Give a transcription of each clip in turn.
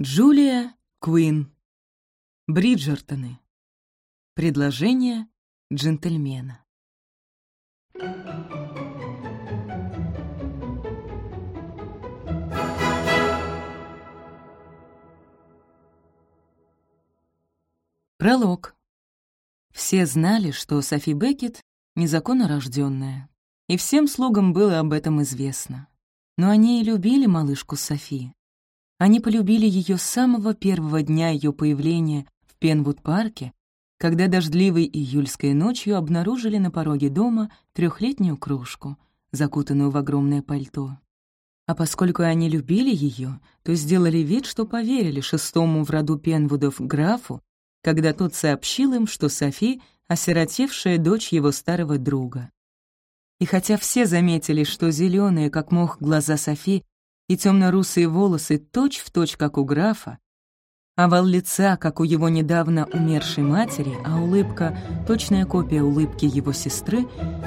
Джулия Куин. Бриджертоны. Предложение джентльмена. Пролог. Все знали, что Софи Беккет незаконно рожденная, и всем слугам было об этом известно. Но они и любили малышку Софи. Они полюбили ее с самого первого дня ее появления в Пенвуд-парке, когда дождливой июльской ночью обнаружили на пороге дома трехлетнюю кружку, закутанную в огромное пальто. А поскольку они любили ее, то сделали вид, что поверили шестому в роду Пенвудов графу, когда тот сообщил им, что Софи — осиротевшая дочь его старого друга. И хотя все заметили, что зеленые, как мох, глаза Софи и темно-русые волосы точь-в-точь, точь, как у графа, овал лица, как у его недавно умершей матери, а улыбка — точная копия улыбки его сестры,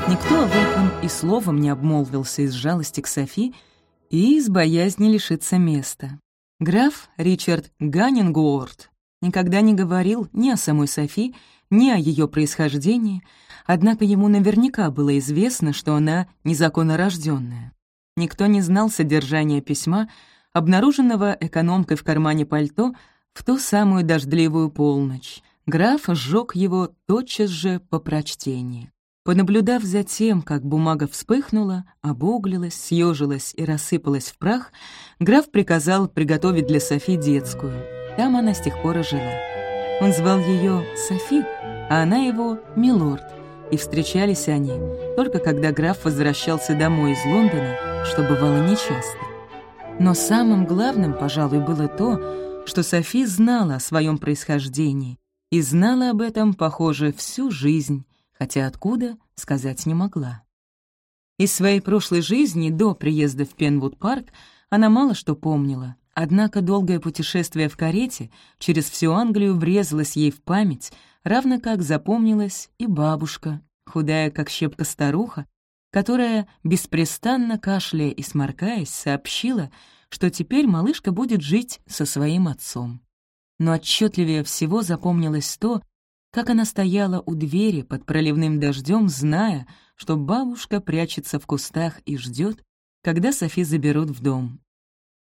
никто об этом и словом не обмолвился из жалости к Софи и из боязни лишиться места. Граф Ричард Ганнингуорт никогда не говорил ни о самой Софи, ни о ее происхождении, однако ему наверняка было известно, что она незаконно рожденная. Никто не знал содержания письма, обнаруженного экономкой в кармане пальто в ту самую дождливую полночь. Граф сжег его тотчас же по прочтении. Понаблюдав за тем, как бумага вспыхнула, обуглилась, съежилась и рассыпалась в прах, граф приказал приготовить для Софи детскую. Там она с тех пор и жила. Он звал ее Софи, а она его Милорд, и встречались они только когда граф возвращался домой из Лондона что бывало нечасто. Но самым главным, пожалуй, было то, что Софи знала о своем происхождении и знала об этом, похоже, всю жизнь, хотя откуда, сказать не могла. Из своей прошлой жизни до приезда в Пенвуд-парк она мало что помнила, однако долгое путешествие в карете через всю Англию врезалось ей в память, равно как запомнилась и бабушка, худая как щепка старуха, которая, беспрестанно кашляя и сморкаясь, сообщила, что теперь малышка будет жить со своим отцом. Но отчетливее всего запомнилось то, как она стояла у двери под проливным дождем, зная, что бабушка прячется в кустах и ждет, когда Софи заберут в дом.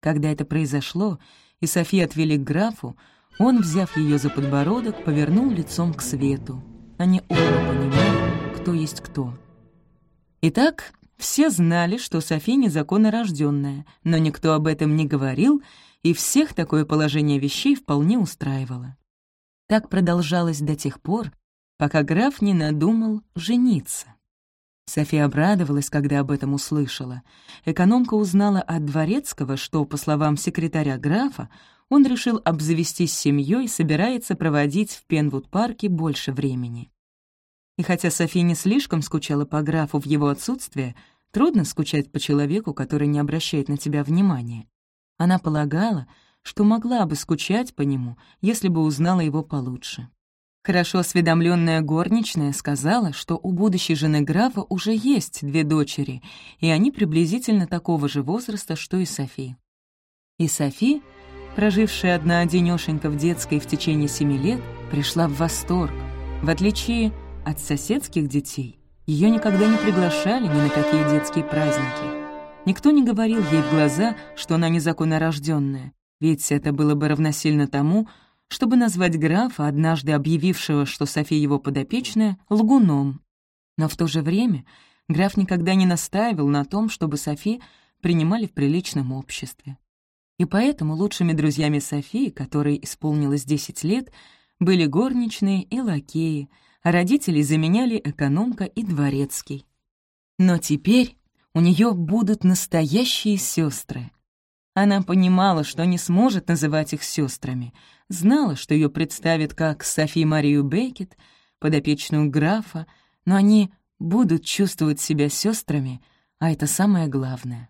Когда это произошло, и Софи отвели к графу, он, взяв ее за подбородок, повернул лицом к свету. Они оба понимали, кто есть кто. Итак, все знали, что Софи незаконно рожденная, но никто об этом не говорил, и всех такое положение вещей вполне устраивало. Так продолжалось до тех пор, пока граф не надумал жениться. София обрадовалась, когда об этом услышала. Экономка узнала от Дворецкого, что, по словам секретаря графа, он решил обзавестись семьей и собирается проводить в Пенвуд-парке больше времени. И хотя София не слишком скучала по графу в его отсутствие, трудно скучать по человеку, который не обращает на тебя внимания. Она полагала, что могла бы скучать по нему, если бы узнала его получше. Хорошо осведомленная горничная сказала, что у будущей жены графа уже есть две дочери, и они приблизительно такого же возраста, что и Софи. И Софи, прожившая одна-одинёшенька в детской в течение семи лет, пришла в восторг. В отличие от соседских детей ее никогда не приглашали ни на какие детские праздники. Никто не говорил ей в глаза, что она незаконно рожденная, ведь это было бы равносильно тому, чтобы назвать графа, однажды объявившего, что София его подопечная, лгуном. Но в то же время граф никогда не настаивал на том, чтобы Софи принимали в приличном обществе. И поэтому лучшими друзьями Софии, которой исполнилось 10 лет, были горничные и лакеи, родителей заменяли экономка и дворецкий. Но теперь у нее будут настоящие сестры. Она понимала, что не сможет называть их сестрами, знала, что ее представят как Софи Марию Бекет, подопечную графа, но они будут чувствовать себя сестрами, а это самое главное.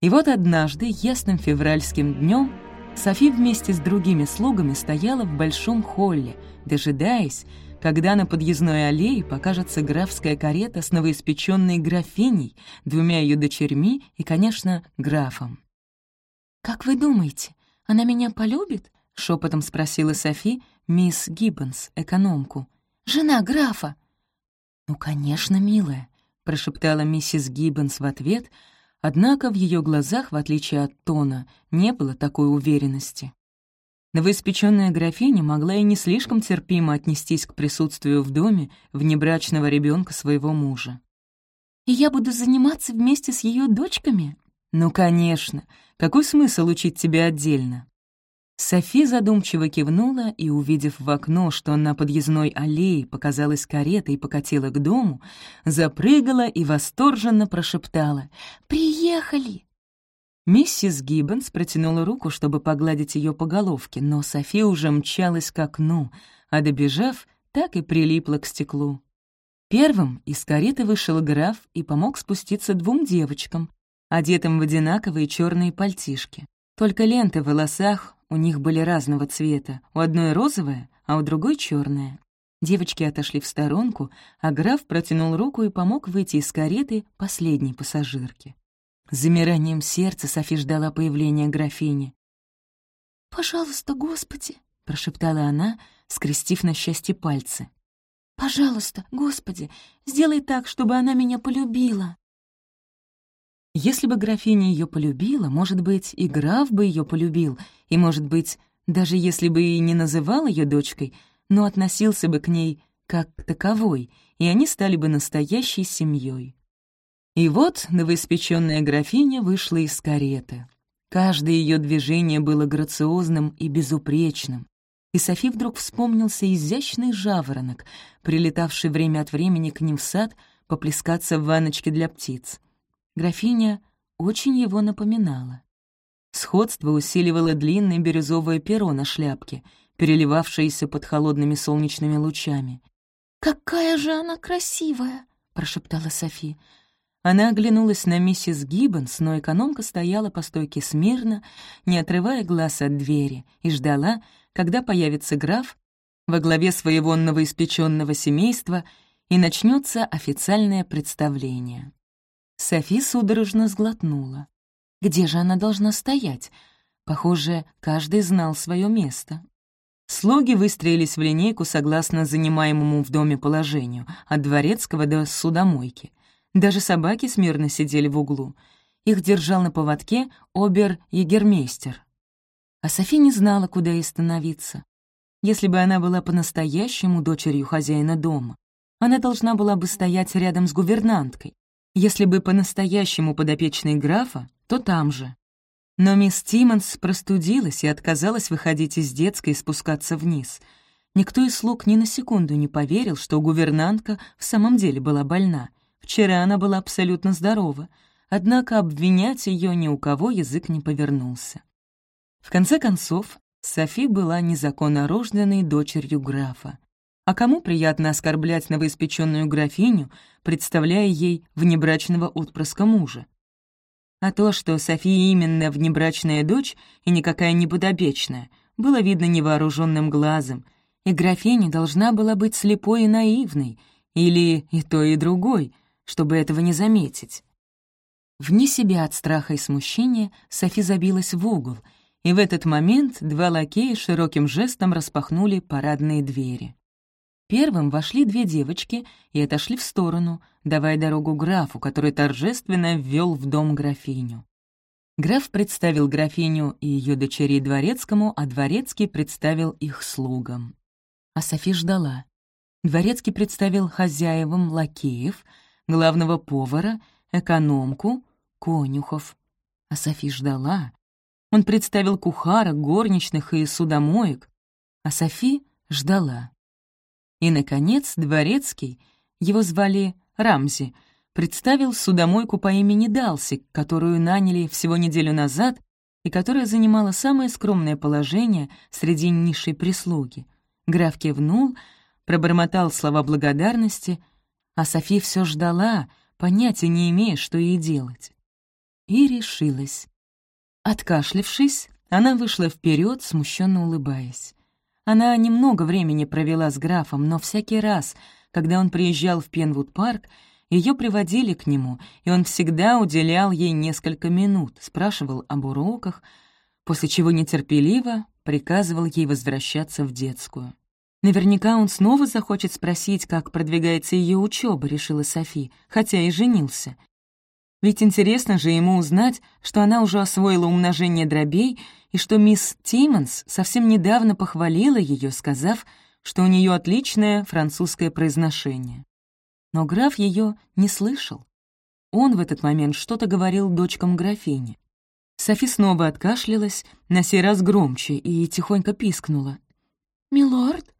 И вот однажды, ясным февральским днем, Софи вместе с другими слугами стояла в большом холле, дожидаясь, когда на подъездной аллее покажется графская карета с новоиспеченной графиней, двумя ее дочерьми и, конечно, графом. «Как вы думаете, она меня полюбит?» — шепотом спросила Софи мисс Гиббонс, экономку. «Жена графа». «Ну, конечно, милая», — прошептала миссис Гиббонс в ответ, однако в ее глазах, в отличие от тона, не было такой уверенности. Новоиспеченная графиня могла и не слишком терпимо отнестись к присутствию в доме внебрачного ребенка своего мужа. «И я буду заниматься вместе с ее дочками?» «Ну, конечно. Какой смысл учить тебя отдельно?» Софи задумчиво кивнула и, увидев в окно, что на подъездной аллее показалась карета и покатила к дому, запрыгала и восторженно прошептала «Приехали!». Миссис Гиббонс протянула руку, чтобы погладить ее по головке, но Софи уже мчалась к окну, а добежав, так и прилипла к стеклу. Первым из кареты вышел граф и помог спуститься двум девочкам, одетым в одинаковые черные пальтишки. Только ленты в волосах у них были разного цвета, у одной розовая, а у другой черная. Девочки отошли в сторонку, а граф протянул руку и помог выйти из кареты последней пассажирке. С замиранием сердца Софи ждала появления графини. «Пожалуйста, Господи!» — прошептала она, скрестив на счастье пальцы. «Пожалуйста, Господи, сделай так, чтобы она меня полюбила!» Если бы графиня ее полюбила, может быть, и граф бы ее полюбил, и, может быть, даже если бы и не называл ее дочкой, но относился бы к ней как к таковой, и они стали бы настоящей семьей. И вот новоиспеченная графиня вышла из кареты. Каждое ее движение было грациозным и безупречным. И Софи вдруг вспомнился изящный жаворонок, прилетавший время от времени к ним в сад поплескаться в ванночке для птиц. Графиня очень его напоминала. Сходство усиливало длинное бирюзовое перо на шляпке, переливавшееся под холодными солнечными лучами. «Какая же она красивая!» — прошептала Софи. Она оглянулась на миссис Гиббонс, но экономка стояла по стойке смирно, не отрывая глаз от двери, и ждала, когда появится граф во главе своего новоиспеченного семейства и начнется официальное представление. Софи судорожно сглотнула. Где же она должна стоять? Похоже, каждый знал свое место. Слуги выстроились в линейку согласно занимаемому в доме положению, от дворецкого до судомойки — даже собаки смирно сидели в углу. Их держал на поводке обер-егермейстер. А Софи не знала, куда ей становиться. Если бы она была по-настоящему дочерью хозяина дома, она должна была бы стоять рядом с гувернанткой. Если бы по-настоящему подопечной графа, то там же. Но мисс Тиммонс простудилась и отказалась выходить из детской и спускаться вниз. Никто из слуг ни на секунду не поверил, что гувернантка в самом деле была больна — Вчера она была абсолютно здорова, однако обвинять ее ни у кого язык не повернулся. В конце концов, Софи была незаконно рожденной дочерью графа. А кому приятно оскорблять новоиспеченную графиню, представляя ей внебрачного отпрыска мужа? А то, что София именно внебрачная дочь и никакая не подопечная, было видно невооруженным глазом, и графиня должна была быть слепой и наивной, или и то, и другой — чтобы этого не заметить. Вне себя от страха и смущения Софи забилась в угол, и в этот момент два лакея широким жестом распахнули парадные двери. Первым вошли две девочки и отошли в сторону, давая дорогу графу, который торжественно ввел в дом графиню. Граф представил графиню и ее дочерей дворецкому, а дворецкий представил их слугам. А Софи ждала. Дворецкий представил хозяевам лакеев — главного повара, экономку, конюхов. А Софи ждала. Он представил кухара, горничных и судомоек, а Софи ждала. И, наконец, дворецкий, его звали Рамзи, представил судомойку по имени Далси, которую наняли всего неделю назад и которая занимала самое скромное положение среди низшей прислуги. Граф кивнул, пробормотал слова благодарности — а Софи все ждала, понятия не имея, что ей делать. И решилась. Откашлившись, она вышла вперед, смущенно улыбаясь. Она немного времени провела с графом, но всякий раз, когда он приезжал в Пенвуд-парк, ее приводили к нему, и он всегда уделял ей несколько минут, спрашивал об уроках, после чего нетерпеливо приказывал ей возвращаться в детскую. Наверняка он снова захочет спросить, как продвигается ее учеба, решила Софи, хотя и женился. Ведь интересно же ему узнать, что она уже освоила умножение дробей и что мисс Тиммонс совсем недавно похвалила ее, сказав, что у нее отличное французское произношение. Но граф ее не слышал. Он в этот момент что-то говорил дочкам графини. Софи снова откашлялась, на сей раз громче, и тихонько пискнула. «Милорд?»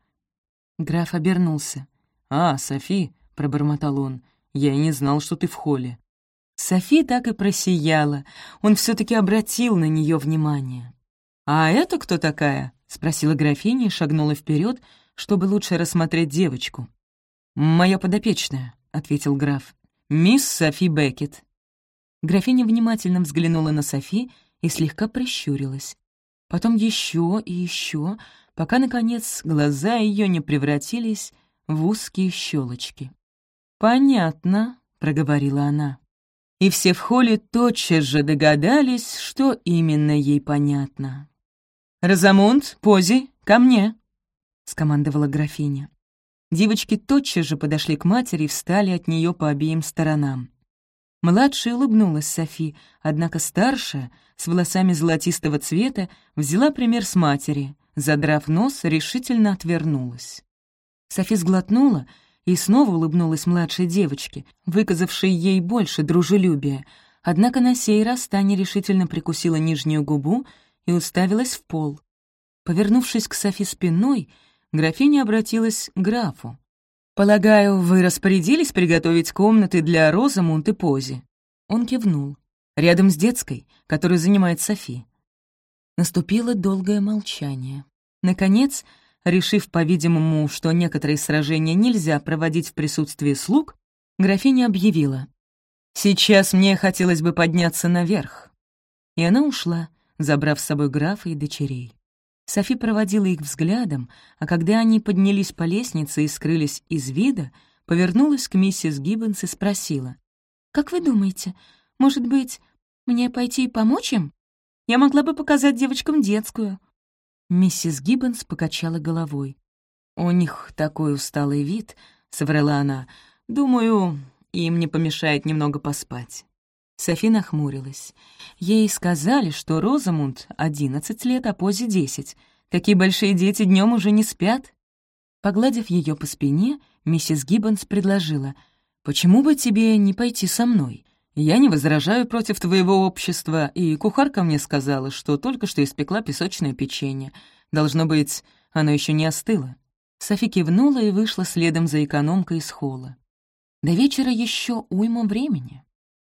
Граф обернулся. «А, Софи», — пробормотал он, — «я и не знал, что ты в холле». Софи так и просияла. Он все таки обратил на нее внимание. «А это кто такая?» — спросила графиня и шагнула вперед, чтобы лучше рассмотреть девочку. «Моя подопечная», — ответил граф. «Мисс Софи Беккет». Графиня внимательно взглянула на Софи и слегка прищурилась. Потом еще и еще, пока, наконец, глаза ее не превратились в узкие щелочки. «Понятно», — проговорила она и все в холле тотчас же догадались, что именно ей понятно. «Розамунд, Пози, ко мне!» — скомандовала графиня. Девочки тотчас же подошли к матери и встали от нее по обеим сторонам. Младшая улыбнулась Софи, однако старшая, с волосами золотистого цвета, взяла пример с матери, задрав нос, решительно отвернулась. Софи сглотнула — и снова улыбнулась младшей девочке, выказавшей ей больше дружелюбия, однако на сей раз та нерешительно прикусила нижнюю губу и уставилась в пол. Повернувшись к Софи спиной, графиня обратилась к графу. «Полагаю, вы распорядились приготовить комнаты для Розамунд и Пози?» Он кивнул. «Рядом с детской, которую занимает Софи». Наступило долгое молчание. Наконец, Решив, по-видимому, что некоторые сражения нельзя проводить в присутствии слуг, графиня объявила. «Сейчас мне хотелось бы подняться наверх». И она ушла, забрав с собой графа и дочерей. Софи проводила их взглядом, а когда они поднялись по лестнице и скрылись из вида, повернулась к миссис Гиббонс и спросила. «Как вы думаете, может быть, мне пойти и помочь им? Я могла бы показать девочкам детскую. Миссис Гиббонс покачала головой. «У них такой усталый вид», — соврала она. «Думаю, им не помешает немного поспать». Софи нахмурилась. Ей сказали, что Розамунд — одиннадцать лет, а Пози — десять. Такие большие дети днем уже не спят. Погладив ее по спине, миссис Гиббонс предложила, «Почему бы тебе не пойти со мной? Я не возражаю против твоего общества, и кухарка мне сказала, что только что испекла песочное печенье. Должно быть, оно еще не остыло. Софи кивнула и вышла следом за экономкой из холла. До вечера еще уйма времени.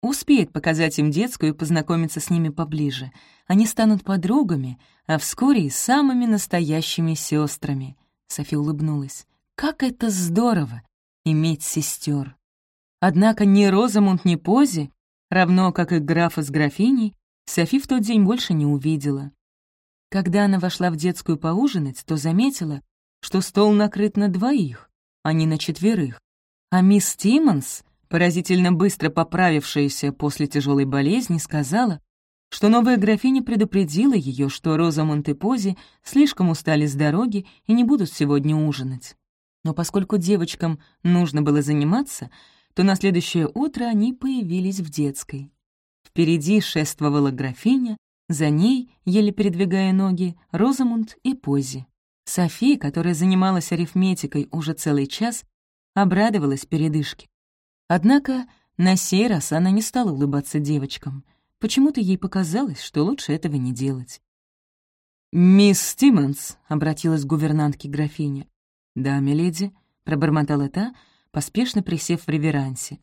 Успеет показать им детскую и познакомиться с ними поближе. Они станут подругами, а вскоре и самыми настоящими сестрами. Софи улыбнулась. «Как это здорово — иметь сестер!» Однако ни Розамунд, ни Пози, равно как и графа с графиней, Софи в тот день больше не увидела. Когда она вошла в детскую поужинать, то заметила, что стол накрыт на двоих, а не на четверых. А мисс Тиммонс, поразительно быстро поправившаяся после тяжелой болезни, сказала, что новая графиня предупредила ее, что и Пози слишком устали с дороги и не будут сегодня ужинать. Но поскольку девочкам нужно было заниматься, то на следующее утро они появились в детской. Впереди шествовала графиня, за ней, еле передвигая ноги, Розамунд и Пози. София, которая занималась арифметикой уже целый час, обрадовалась передышке. Однако на сей раз она не стала улыбаться девочкам. Почему-то ей показалось, что лучше этого не делать. «Мисс Стиммонс», — обратилась к гувернантке графиня. «Да, миледи», — пробормотала та, — поспешно присев в реверансе.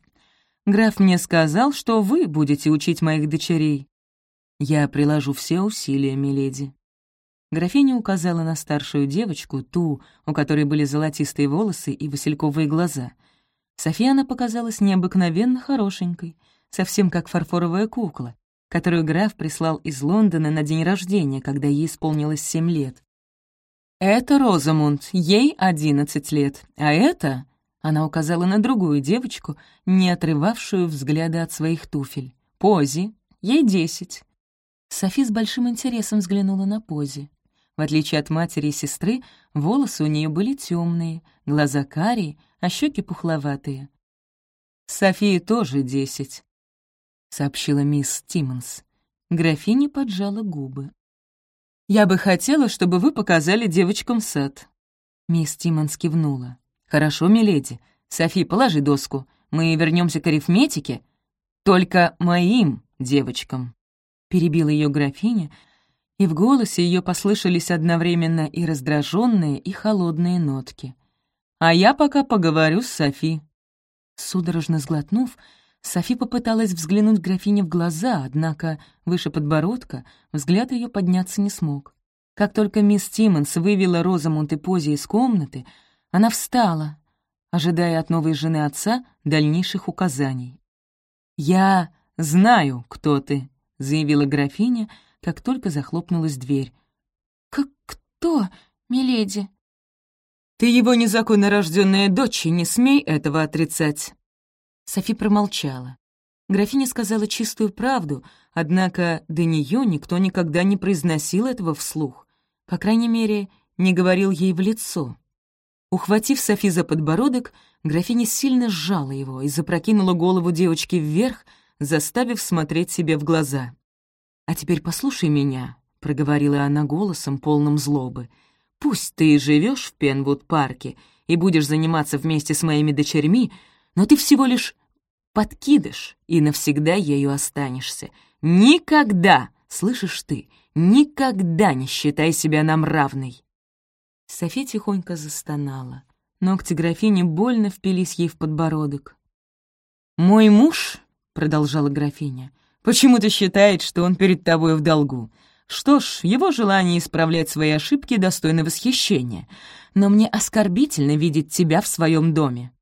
«Граф мне сказал, что вы будете учить моих дочерей». «Я приложу все усилия, миледи». Графиня указала на старшую девочку, ту, у которой были золотистые волосы и васильковые глаза. Софьяна показалась необыкновенно хорошенькой, совсем как фарфоровая кукла, которую граф прислал из Лондона на день рождения, когда ей исполнилось семь лет. «Это Розамунд, ей одиннадцать лет, а это она указала на другую девочку, не отрывавшую взгляда от своих туфель. «Пози, ей десять». Софи с большим интересом взглянула на Пози. В отличие от матери и сестры, волосы у нее были темные, глаза карие, а щеки пухловатые. «Софии тоже десять», — сообщила мисс Тиммонс. Графиня поджала губы. «Я бы хотела, чтобы вы показали девочкам сад». Мисс Тиммонс кивнула. «Хорошо, миледи. Софи, положи доску. Мы вернемся к арифметике. Только моим девочкам». Перебила ее графиня, и в голосе ее послышались одновременно и раздраженные, и холодные нотки. «А я пока поговорю с Софи». Судорожно сглотнув, Софи попыталась взглянуть графине в глаза, однако выше подбородка взгляд ее подняться не смог. Как только мисс Тиммонс вывела Розамунд и Пози из комнаты, она встала, ожидая от новой жены отца дальнейших указаний. «Я знаю, кто ты», — заявила графиня, как только захлопнулась дверь. «Как кто, миледи?» «Ты его незаконно рожденная дочь, и не смей этого отрицать». Софи промолчала. Графиня сказала чистую правду, однако до нее никто никогда не произносил этого вслух. По крайней мере, не говорил ей в лицо. Ухватив Софи за подбородок, графиня сильно сжала его и запрокинула голову девочки вверх, заставив смотреть себе в глаза. «А теперь послушай меня», — проговорила она голосом, полным злобы. «Пусть ты и живешь в Пенвуд-парке и будешь заниматься вместе с моими дочерьми, но ты всего лишь подкидыш, и навсегда ею останешься. Никогда, слышишь ты, никогда не считай себя нам равной. София тихонько застонала. Ногти графини больно впились ей в подбородок. «Мой муж», — продолжала графиня, — «почему-то считает, что он перед тобой в долгу. Что ж, его желание исправлять свои ошибки достойно восхищения, но мне оскорбительно видеть тебя в своем доме.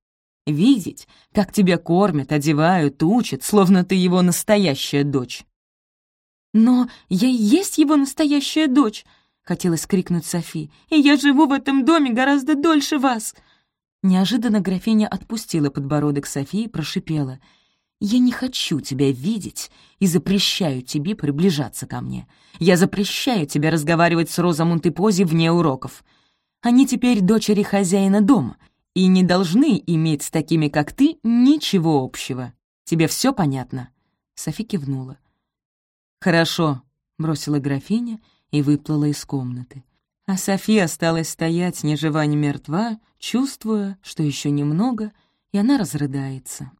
Видеть, как тебя кормят, одевают, учат, словно ты его настоящая дочь. «Но я и есть его настоящая дочь!» — хотелось крикнуть Софи. «И я живу в этом доме гораздо дольше вас!» Неожиданно графиня отпустила подбородок Софии и прошипела. «Я не хочу тебя видеть и запрещаю тебе приближаться ко мне. Я запрещаю тебе разговаривать с Розамунд и вне уроков. Они теперь дочери хозяина дома, и не должны иметь с такими, как ты, ничего общего. Тебе все понятно?» Софи кивнула. «Хорошо», — бросила графиня и выплыла из комнаты. А Софи осталась стоять ни жива, ни мертва, чувствуя, что еще немного, и она разрыдается.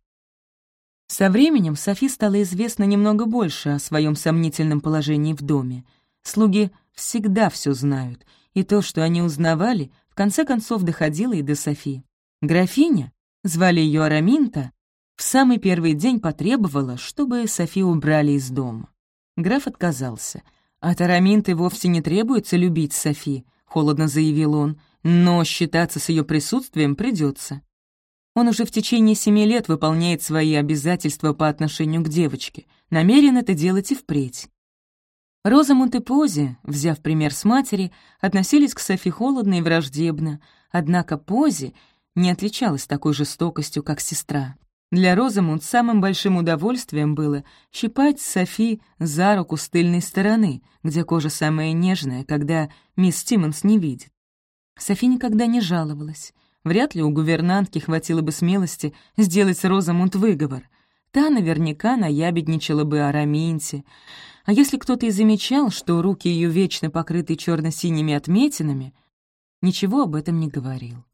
Со временем Софи стало известно немного больше о своем сомнительном положении в доме. Слуги всегда все знают, и то, что они узнавали, в конце концов доходило и до Софи. Графиня, звали ее Араминта, в самый первый день потребовала, чтобы Софи убрали из дома. Граф отказался. «От Араминты вовсе не требуется любить Софи», — холодно заявил он, «но считаться с ее присутствием придется. Он уже в течение семи лет выполняет свои обязательства по отношению к девочке, намерен это делать и впредь. Розамунд и Пози, взяв пример с матери, относились к Софи холодно и враждебно, однако Пози не отличалась такой жестокостью, как сестра. Для Розамунд самым большим удовольствием было щипать Софи за руку с тыльной стороны, где кожа самая нежная, когда мисс Тиммонс не видит. Софи никогда не жаловалась. Вряд ли у гувернантки хватило бы смелости сделать Розамунд выговор. Та наверняка наябедничала бы о Раминте, а если кто-то и замечал, что руки ее вечно покрыты черно-синими отметинами, ничего об этом не говорил.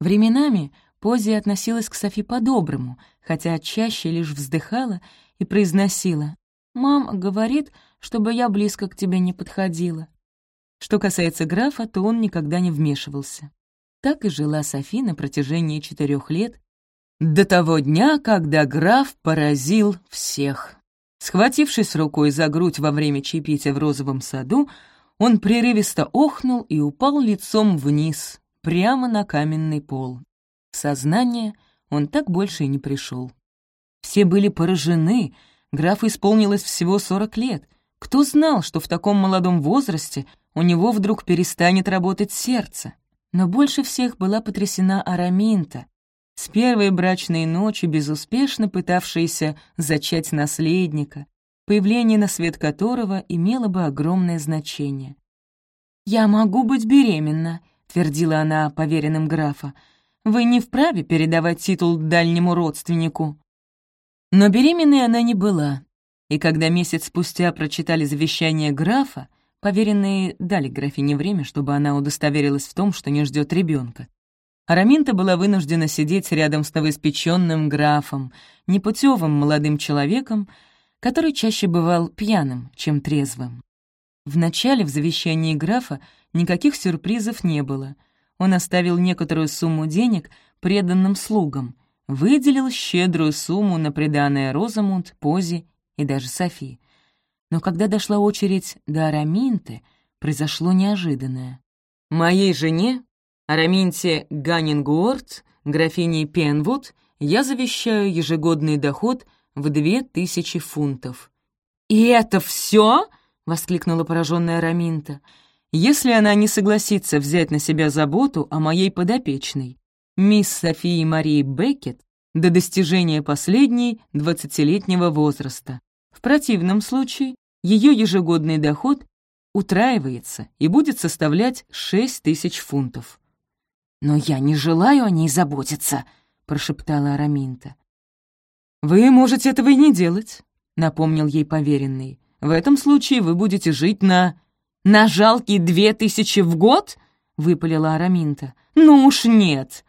Временами Пози относилась к Софи по-доброму, хотя чаще лишь вздыхала и произносила «Мама говорит, чтобы я близко к тебе не подходила». Что касается графа, то он никогда не вмешивался. Так и жила Софи на протяжении четырех лет, до того дня, когда граф поразил всех. Схватившись рукой за грудь во время чаепития в розовом саду, он прерывисто охнул и упал лицом вниз, прямо на каменный пол. В сознание он так больше и не пришел. Все были поражены, графу исполнилось всего сорок лет. Кто знал, что в таком молодом возрасте у него вдруг перестанет работать сердце? Но больше всех была потрясена Араминта, с первой брачной ночи безуспешно пытавшаяся зачать наследника, появление на свет которого имело бы огромное значение. «Я могу быть беременна», — твердила она поверенным графа. «Вы не вправе передавать титул дальнему родственнику». Но беременной она не была, и когда месяц спустя прочитали завещание графа, поверенные дали графине время, чтобы она удостоверилась в том, что не ждет ребенка. Араминта была вынуждена сидеть рядом с новоиспеченным графом, непутевым молодым человеком, который чаще бывал пьяным, чем трезвым. Вначале в завещании графа никаких сюрпризов не было. Он оставил некоторую сумму денег преданным слугам, выделил щедрую сумму на приданное Розамунд, Пози и даже Софи. Но когда дошла очередь до Араминты, произошло неожиданное. «Моей жене Араминте Ганнингуорт, графине Пенвуд, я завещаю ежегодный доход в две тысячи фунтов. «И это все? воскликнула пораженная Раминта. «Если она не согласится взять на себя заботу о моей подопечной, мисс Софии Марии Беккет, до достижения последней двадцатилетнего возраста. В противном случае ее ежегодный доход утраивается и будет составлять шесть тысяч фунтов. «Но я не желаю о ней заботиться», — прошептала Араминта. «Вы можете этого и не делать», — напомнил ей поверенный. «В этом случае вы будете жить на...» «На жалкие две тысячи в год?» — выпалила Араминта. «Ну уж нет!»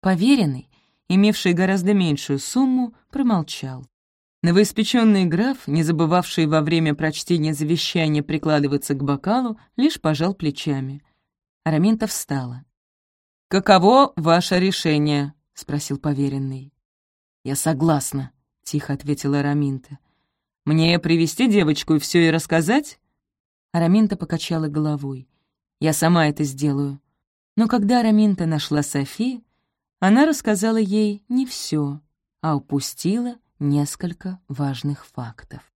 Поверенный, имевший гораздо меньшую сумму, промолчал. Новоиспеченный граф, не забывавший во время прочтения завещания прикладываться к бокалу, лишь пожал плечами. Араминта встала. «Каково ваше решение?» — спросил поверенный. «Я согласна», — тихо ответила Раминта. «Мне привести девочку и все ей рассказать?» Араминта покачала головой. «Я сама это сделаю». Но когда Араминта нашла Софи, она рассказала ей не все, а упустила несколько важных фактов.